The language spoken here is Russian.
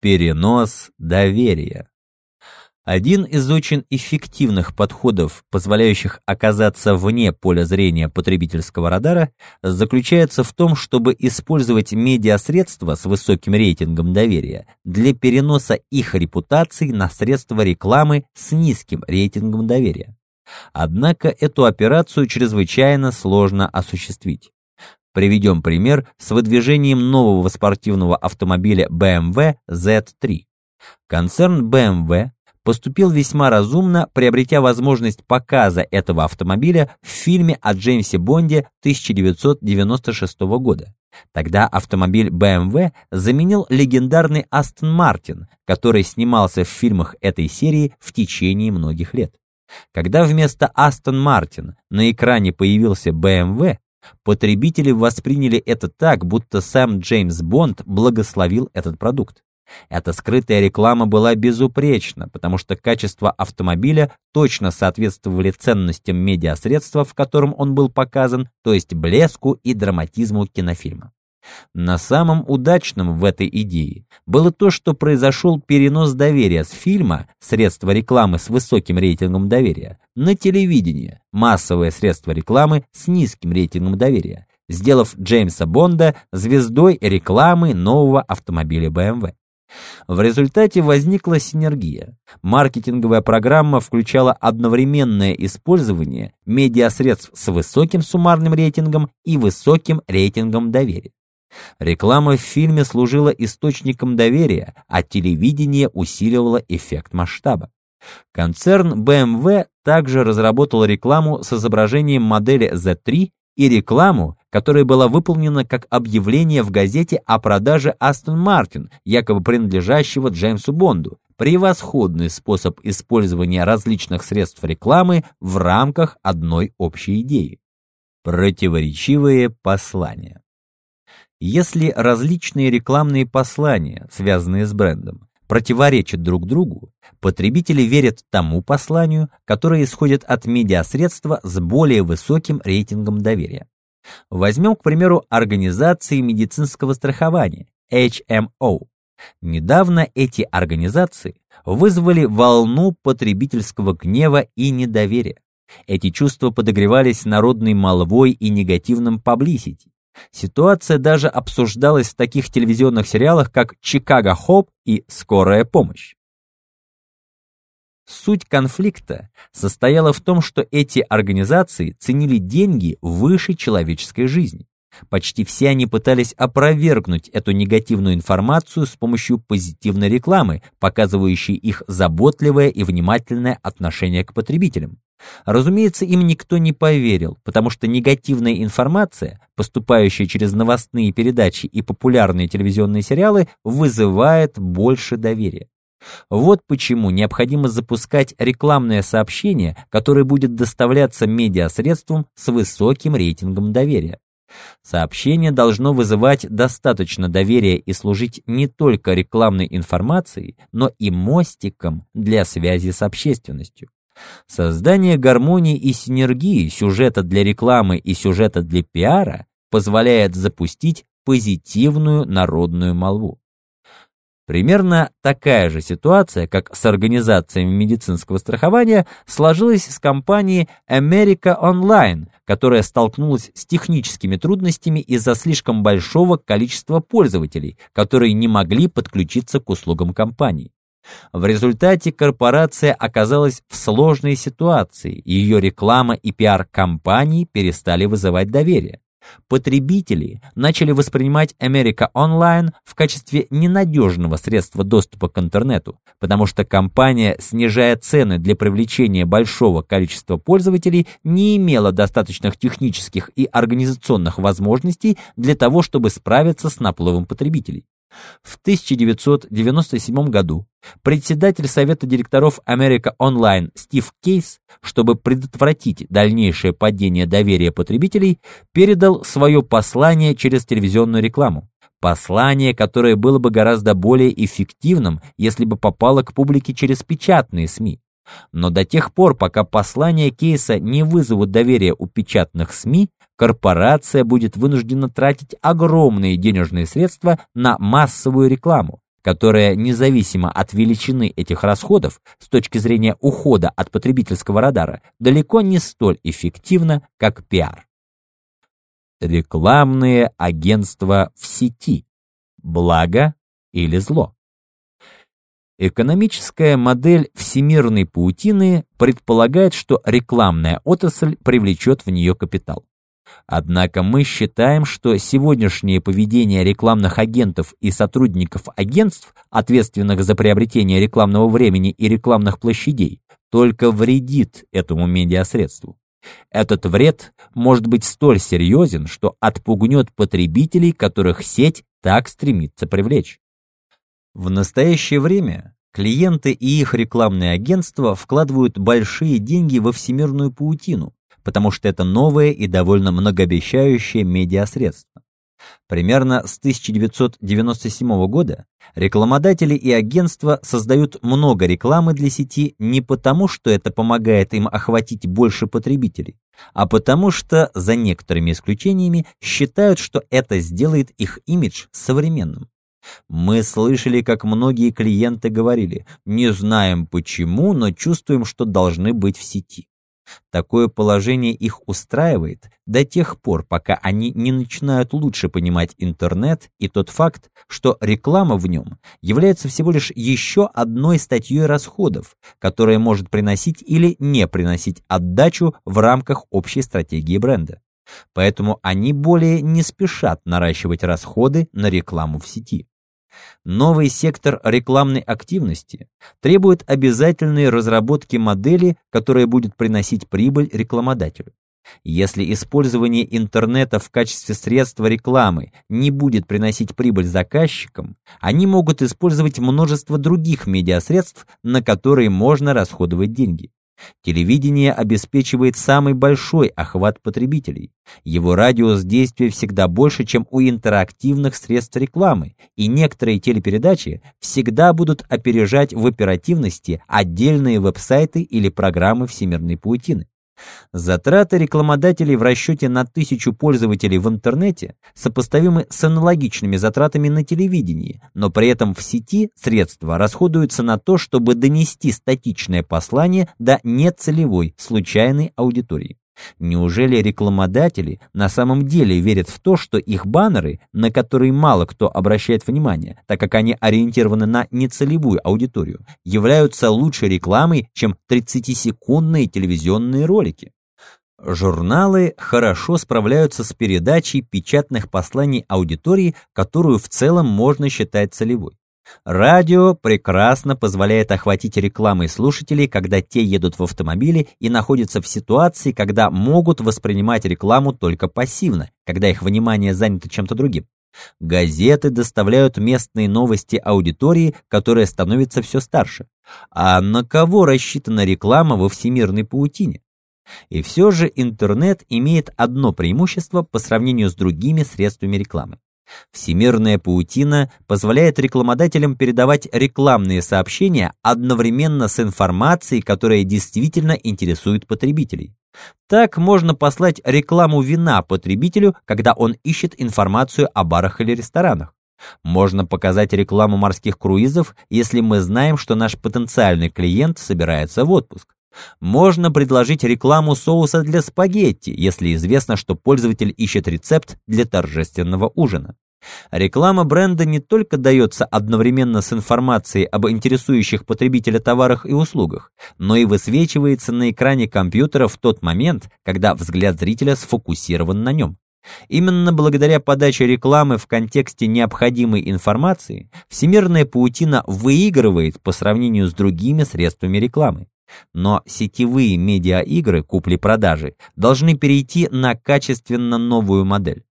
Перенос доверия. Один из очень эффективных подходов, позволяющих оказаться вне поля зрения потребительского радара, заключается в том, чтобы использовать медиасредства с высоким рейтингом доверия для переноса их репутаций на средства рекламы с низким рейтингом доверия. Однако эту операцию чрезвычайно сложно осуществить. Приведем пример с выдвижением нового спортивного автомобиля BMW Z3. Концерн BMW поступил весьма разумно, приобретя возможность показа этого автомобиля в фильме о Джеймсе Бонде 1996 года. Тогда автомобиль BMW заменил легендарный Aston Martin, который снимался в фильмах этой серии в течение многих лет. Когда вместо Aston Martin на экране появился BMW, Потребители восприняли это так, будто сам Джеймс Бонд благословил этот продукт. Эта скрытая реклама была безупречна, потому что качество автомобиля точно соответствовали ценностям медиасредства, в котором он был показан, то есть блеску и драматизму кинофильма. На самом удачном в этой идее было то, что произошел перенос доверия с фильма, средства рекламы с высоким рейтингом доверия, на телевидение, массовое средство рекламы с низким рейтингом доверия, сделав Джеймса Бонда звездой рекламы нового автомобиля BMW. В результате возникла синергия. Маркетинговая программа включала одновременное использование медиасредств с высоким суммарным рейтингом и высоким рейтингом доверия. Реклама в фильме служила источником доверия, а телевидение усиливало эффект масштаба. Концерн BMW также разработал рекламу с изображением модели Z3 и рекламу, которая была выполнена как объявление в газете о продаже Aston Martin, якобы принадлежащего Джеймсу Бонду. Превосходный способ использования различных средств рекламы в рамках одной общей идеи. Противоречивые послания. Если различные рекламные послания, связанные с брендом, противоречат друг другу, потребители верят тому посланию, которое исходит от медиасредства с более высоким рейтингом доверия. Возьмем, к примеру, организации медицинского страхования, HMO. Недавно эти организации вызвали волну потребительского гнева и недоверия. Эти чувства подогревались народной молвой и негативным паблисити. Ситуация даже обсуждалась в таких телевизионных сериалах, как «Чикаго Хоп» и «Скорая помощь». Суть конфликта состояла в том, что эти организации ценили деньги выше человеческой жизни. Почти все они пытались опровергнуть эту негативную информацию с помощью позитивной рекламы, показывающей их заботливое и внимательное отношение к потребителям. Разумеется, им никто не поверил, потому что негативная информация, поступающая через новостные передачи и популярные телевизионные сериалы, вызывает больше доверия. Вот почему необходимо запускать рекламное сообщение, которое будет доставляться медиасредством с высоким рейтингом доверия. Сообщение должно вызывать достаточно доверия и служить не только рекламной информацией, но и мостиком для связи с общественностью. Создание гармонии и синергии сюжета для рекламы и сюжета для пиара позволяет запустить позитивную народную молву. Примерно такая же ситуация, как с организациями медицинского страхования, сложилась с компанией America Online, которая столкнулась с техническими трудностями из-за слишком большого количества пользователей, которые не могли подключиться к услугам компании. В результате корпорация оказалась в сложной ситуации, ее реклама и пиар компании перестали вызывать доверие. Потребители начали воспринимать America Online в качестве ненадежного средства доступа к интернету, потому что компания, снижая цены для привлечения большого количества пользователей, не имела достаточных технических и организационных возможностей для того, чтобы справиться с наплывом потребителей. В 1997 году председатель совета директоров America Online Стив Кейс, чтобы предотвратить дальнейшее падение доверия потребителей, передал свое послание через телевизионную рекламу. Послание, которое было бы гораздо более эффективным, если бы попало к публике через печатные СМИ. Но до тех пор, пока послания Кейса не вызовут доверия у печатных СМИ, корпорация будет вынуждена тратить огромные денежные средства на массовую рекламу, которая независимо от величины этих расходов с точки зрения ухода от потребительского радара далеко не столь эффективна, как пиар. Рекламные агентства в сети. Благо или зло? Экономическая модель всемирной паутины предполагает, что рекламная отрасль привлечет в нее капитал. Однако мы считаем, что сегодняшнее поведение рекламных агентов и сотрудников агентств, ответственных за приобретение рекламного времени и рекламных площадей, только вредит этому медиасредству. Этот вред может быть столь серьезен, что отпугнет потребителей, которых сеть так стремится привлечь. В настоящее время клиенты и их рекламные агентства вкладывают большие деньги во всемирную паутину, потому что это новое и довольно многообещающее медиасредство. Примерно с 1997 года рекламодатели и агентства создают много рекламы для сети не потому, что это помогает им охватить больше потребителей, а потому что, за некоторыми исключениями, считают, что это сделает их имидж современным. Мы слышали, как многие клиенты говорили, не знаем почему, но чувствуем, что должны быть в сети. Такое положение их устраивает до тех пор, пока они не начинают лучше понимать интернет и тот факт, что реклама в нем является всего лишь еще одной статьей расходов, которая может приносить или не приносить отдачу в рамках общей стратегии бренда. Поэтому они более не спешат наращивать расходы на рекламу в сети. Новый сектор рекламной активности требует обязательной разработки модели, которая будет приносить прибыль рекламодателю. Если использование интернета в качестве средства рекламы не будет приносить прибыль заказчикам, они могут использовать множество других медиасредств, на которые можно расходовать деньги. Телевидение обеспечивает самый большой охват потребителей. Его радиус действия всегда больше, чем у интерактивных средств рекламы, и некоторые телепередачи всегда будут опережать в оперативности отдельные веб-сайты или программы всемирной паутины. Затраты рекламодателей в расчете на тысячу пользователей в интернете сопоставимы с аналогичными затратами на телевидении, но при этом в сети средства расходуются на то, чтобы донести статичное послание до нецелевой, случайной аудитории. Неужели рекламодатели на самом деле верят в то, что их баннеры, на которые мало кто обращает внимание, так как они ориентированы на нецелевую аудиторию, являются лучшей рекламой, чем 30-секундные телевизионные ролики? Журналы хорошо справляются с передачей печатных посланий аудитории, которую в целом можно считать целевой. Радио прекрасно позволяет охватить рекламой слушателей, когда те едут в автомобиле и находятся в ситуации, когда могут воспринимать рекламу только пассивно, когда их внимание занято чем-то другим. Газеты доставляют местные новости аудитории, которая становится все старше. А на кого рассчитана реклама во всемирной паутине? И все же интернет имеет одно преимущество по сравнению с другими средствами рекламы. Всемирная паутина позволяет рекламодателям передавать рекламные сообщения одновременно с информацией, которая действительно интересует потребителей. Так можно послать рекламу вина потребителю, когда он ищет информацию о барах или ресторанах. Можно показать рекламу морских круизов, если мы знаем, что наш потенциальный клиент собирается в отпуск. Можно предложить рекламу соуса для спагетти, если известно, что пользователь ищет рецепт для торжественного ужина. Реклама бренда не только дается одновременно с информацией об интересующих потребителя товарах и услугах, но и высвечивается на экране компьютера в тот момент, когда взгляд зрителя сфокусирован на нем. Именно благодаря подаче рекламы в контексте необходимой информации всемирная паутина выигрывает по сравнению с другими средствами рекламы. Но сетевые медиаигры купли-продажи должны перейти на качественно новую модель.